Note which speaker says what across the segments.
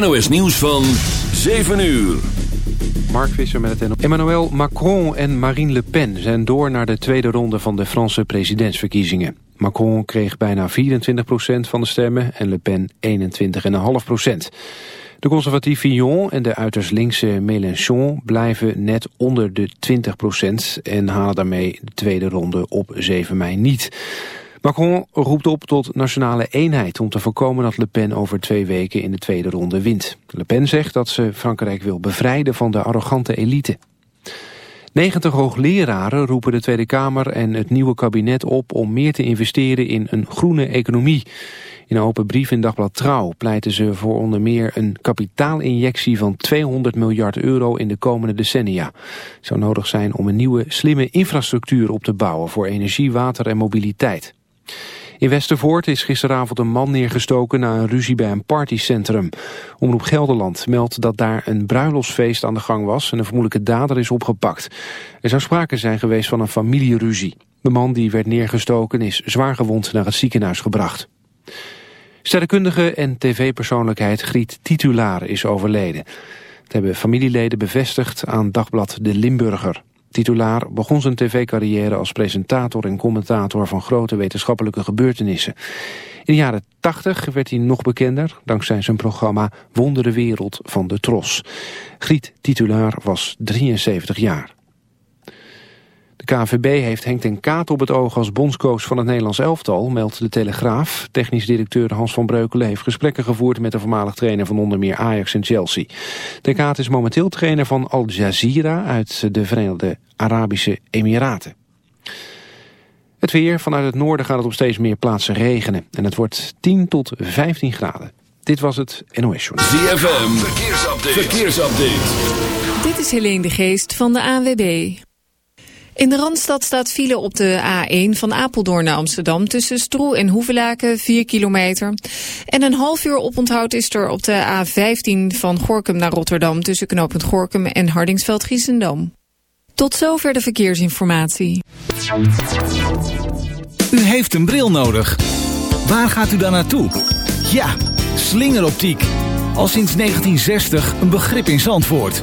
Speaker 1: NOS Nieuws van 7 uur.
Speaker 2: Mark Visser met het NOS. Emmanuel Macron en Marine Le Pen zijn door naar de tweede ronde van de Franse presidentsverkiezingen. Macron kreeg bijna 24% van de stemmen en Le Pen 21,5% De conservatief Fillon en de uiterst linkse Mélenchon blijven net onder de 20% en halen daarmee de tweede ronde op 7 mei niet. Macron roept op tot nationale eenheid om te voorkomen dat Le Pen over twee weken in de tweede ronde wint. Le Pen zegt dat ze Frankrijk wil bevrijden van de arrogante elite. 90 hoogleraren roepen de Tweede Kamer en het nieuwe kabinet op om meer te investeren in een groene economie. In een open brief in Dagblad Trouw pleiten ze voor onder meer een kapitaalinjectie van 200 miljard euro in de komende decennia. Het zou nodig zijn om een nieuwe slimme infrastructuur op te bouwen voor energie, water en mobiliteit. In Westervoort is gisteravond een man neergestoken na een ruzie bij een partycentrum. Omroep Gelderland meldt dat daar een bruiloftsfeest aan de gang was en een vermoedelijke dader is opgepakt. Er zou sprake zijn geweest van een familieruzie. De man die werd neergestoken is zwaar gewond naar het ziekenhuis gebracht. Sterrenkundige en tv-persoonlijkheid Griet Titulaar is overleden. Dat hebben familieleden bevestigd aan dagblad De Limburger. Titulaar begon zijn tv-carrière als presentator en commentator van grote wetenschappelijke gebeurtenissen. In de jaren 80 werd hij nog bekender dankzij zijn programma Wondere Wereld van de Tros. Griet Titulaar was 73 jaar. De KNVB heeft Henk ten Kaat op het oog als bondscoach van het Nederlands elftal, meldt de Telegraaf. Technisch directeur Hans van Breukelen heeft gesprekken gevoerd met de voormalig trainer van onder meer Ajax en Chelsea. Ten Kaat is momenteel trainer van Al Jazeera uit de Verenigde Arabische Emiraten. Het weer, vanuit het noorden gaat het op steeds meer plaatsen regenen. En het wordt 10 tot 15 graden. Dit was het NOS Journal.
Speaker 1: ZFM, verkeersupdate. verkeersupdate.
Speaker 3: Dit is Helene de Geest van de ANWB. In de Randstad staat file op de A1 van Apeldoorn naar Amsterdam... tussen Stroe en Hoevelaken, 4 kilometer. En een half uur oponthoud is er op de A15 van Gorkum naar Rotterdam... tussen knooppunt Gorkum en Hardingsveld-Giessendam. Tot zover de verkeersinformatie.
Speaker 4: U heeft een bril nodig. Waar gaat u dan naartoe? Ja, slingeroptiek. Al sinds 1960 een begrip in Zandvoort.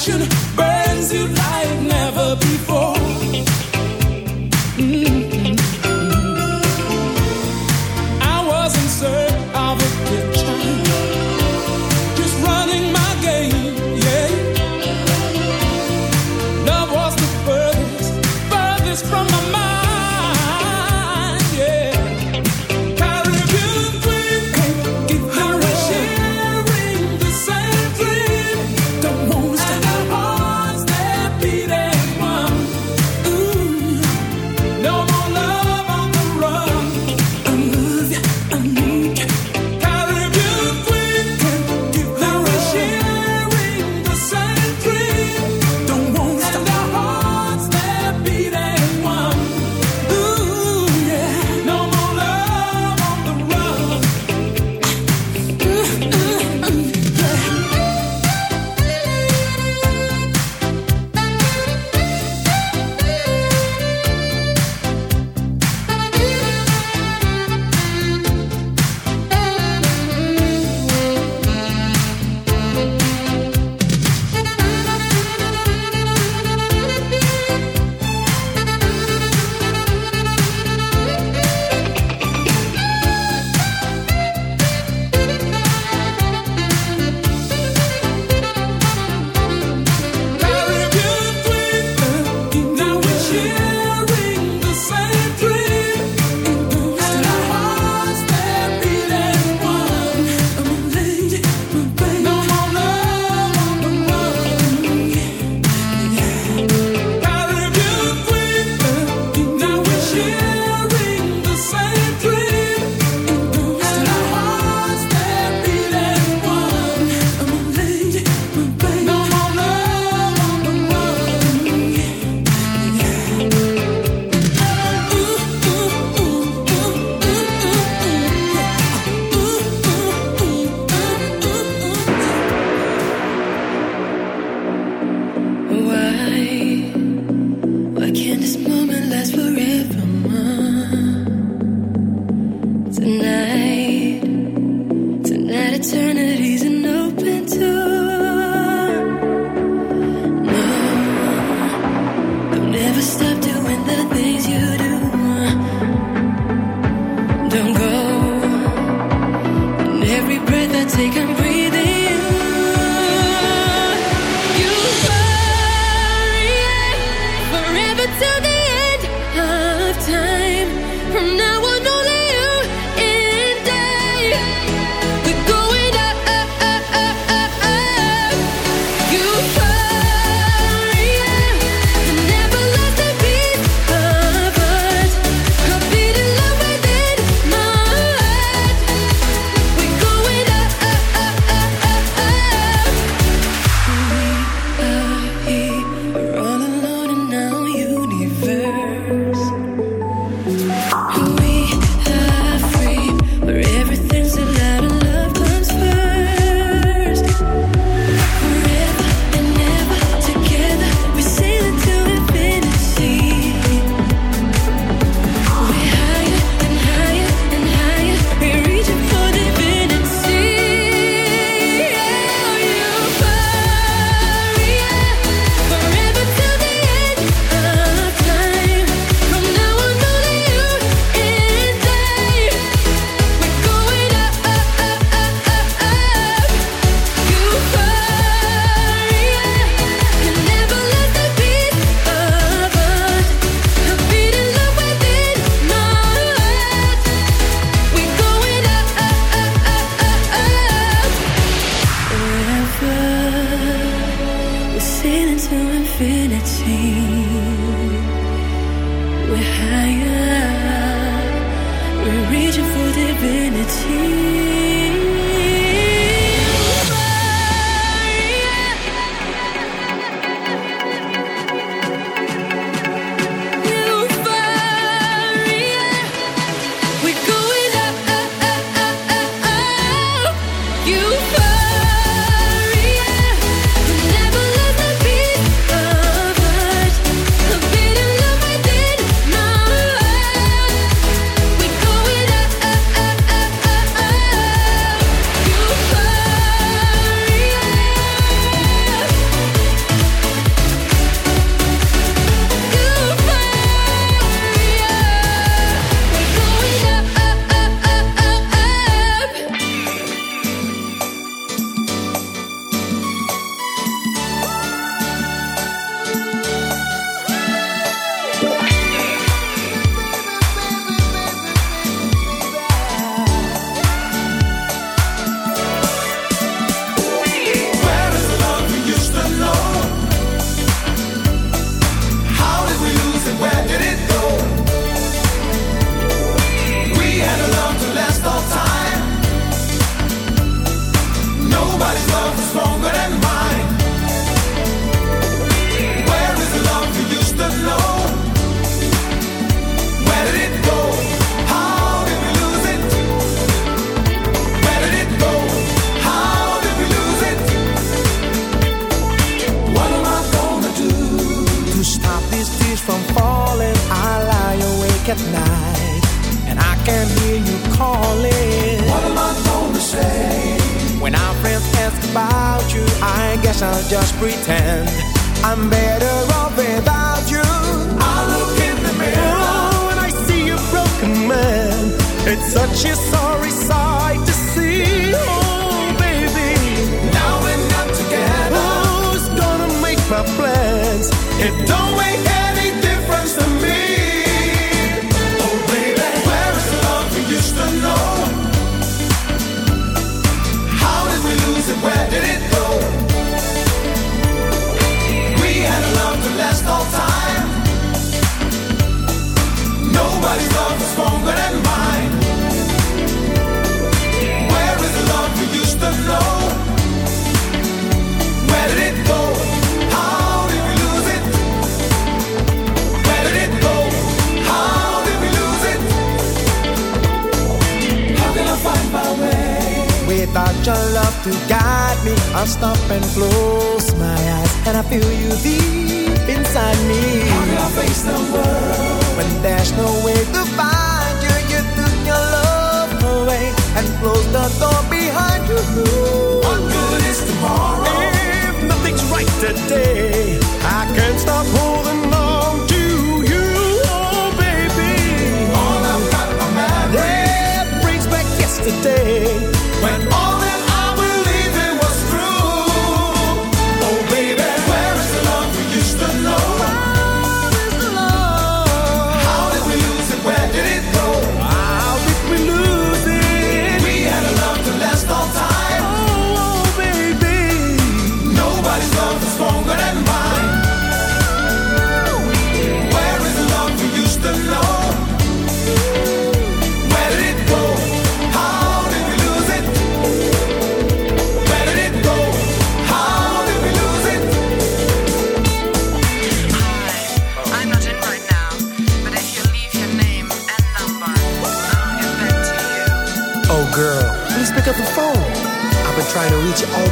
Speaker 5: Passion burns you like never before.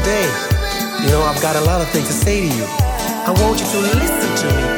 Speaker 6: day. You know, I've got a lot of things to say to you. I want you to listen to me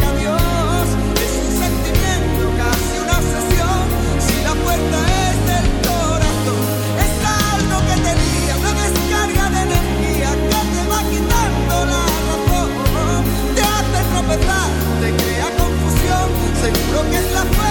Speaker 7: seguro que es la fuerza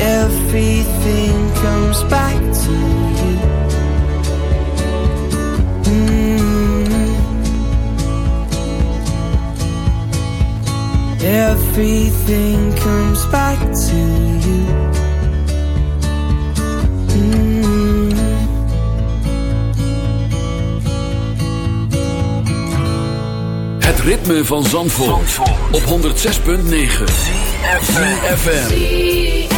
Speaker 7: Everything comes back to you. Mm. Everything comes back to you. Mm.
Speaker 1: Het ritme van Zandvoort, op 106.9 FM.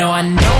Speaker 8: No, I know.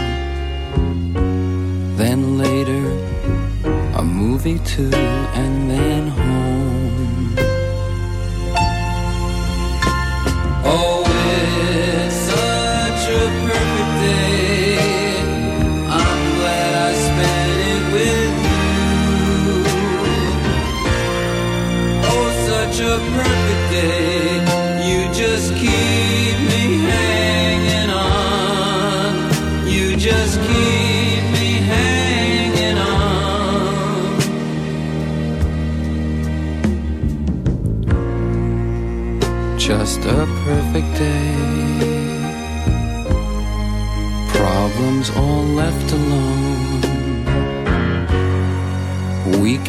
Speaker 9: movie too, and then home. Oh.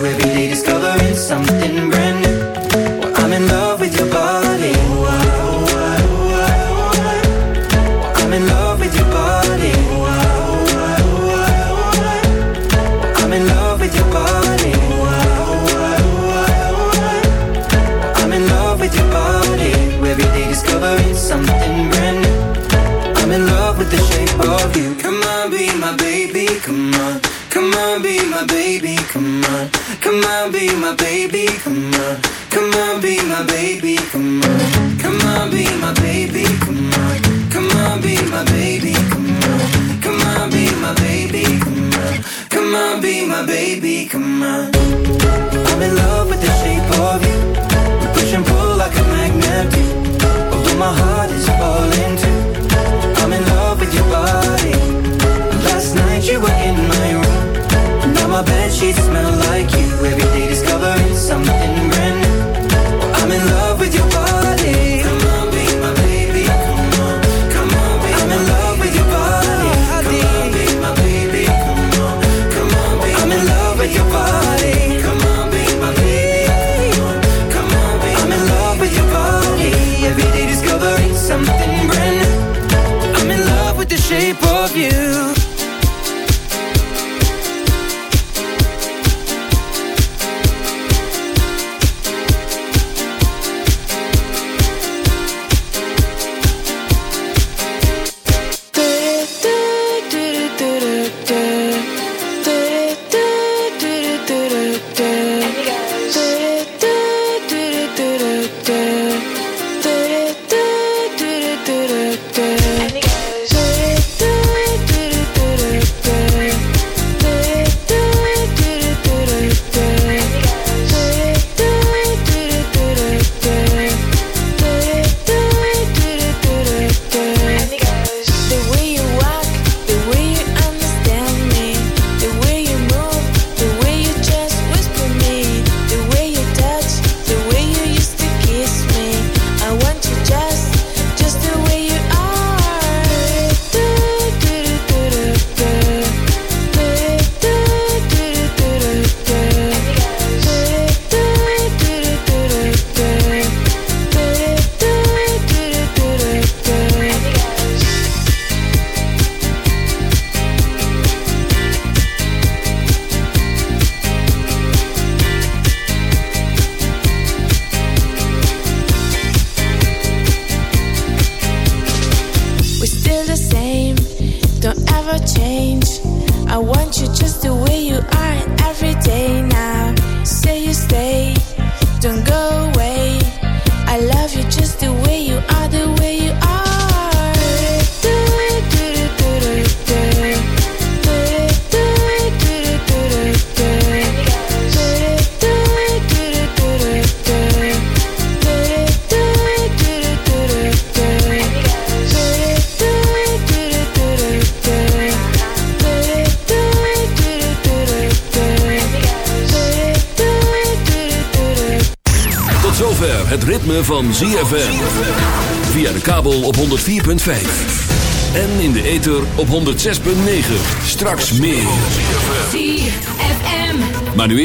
Speaker 10: baby. The
Speaker 1: 106.9. Straks meer.
Speaker 11: ZFM.
Speaker 1: Maar nu